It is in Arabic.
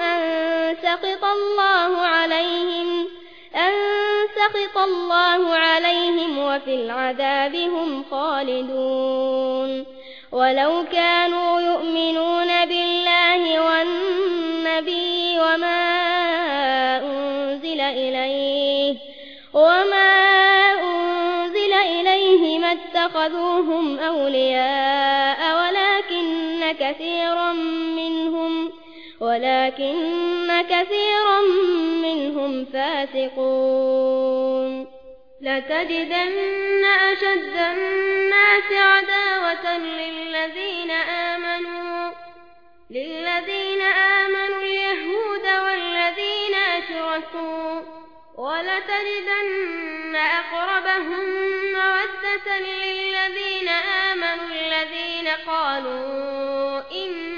أن سقط الله عليهم أن سخط الله عليهم وفي العذاب هم خالدون. ولو كانوا يؤمنون بالله والنبي وما أنزل إليه وما أنزل إليه ما اتخذوهم أولياء ولكن كثيرا منهم ولكن كثيرا منهم فاسقون. لتجدن أشد الناس عداوة للذين آمنوا للذين آمنوا اليهود والذين أشركوا. ولتجدن أقربهم مودة للذين آمنوا الذين قالوا إنا